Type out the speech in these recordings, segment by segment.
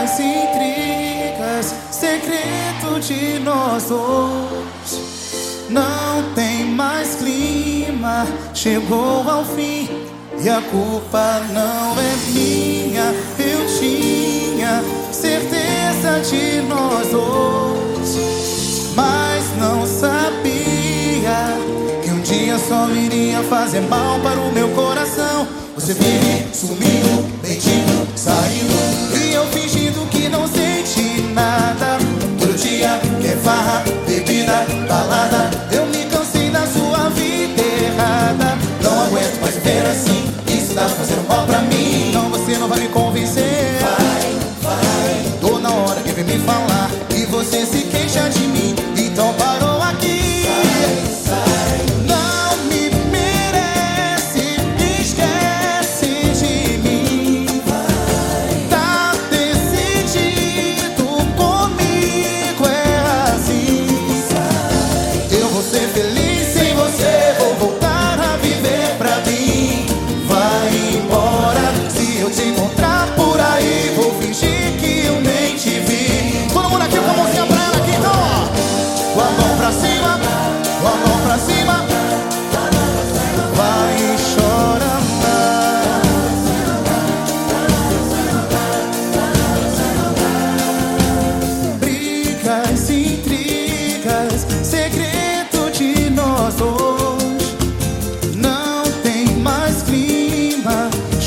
brigas, intrigas, segredo de nós dois. Não tem mais clima, chegou ao fim e a culpa não é minha. Eu tinha certeza de nós dois, mas não sabia que um dia só iria fazer mal para o meu coração. Você vive sumindo, viver assim Isso tá fazendo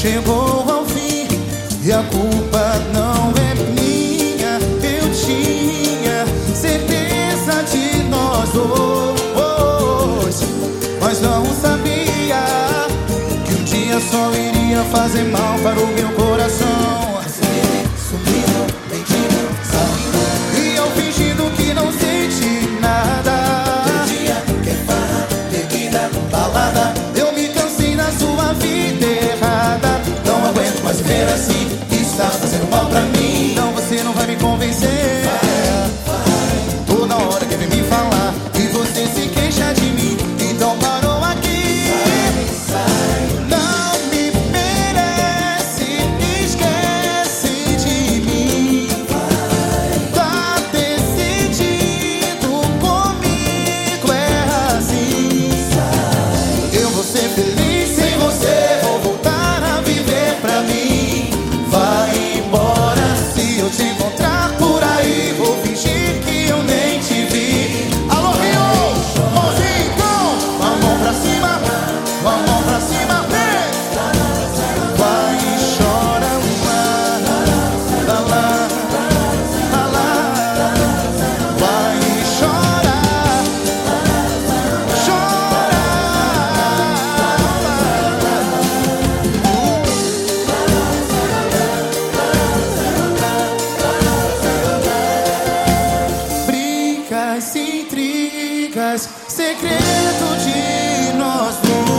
chegou ao fim e a culpa não é minha. Eu tinha certeza de nós dois, mas não sabia que um dia só iria fazer mal para o meu coração. mais segredo de nós dois.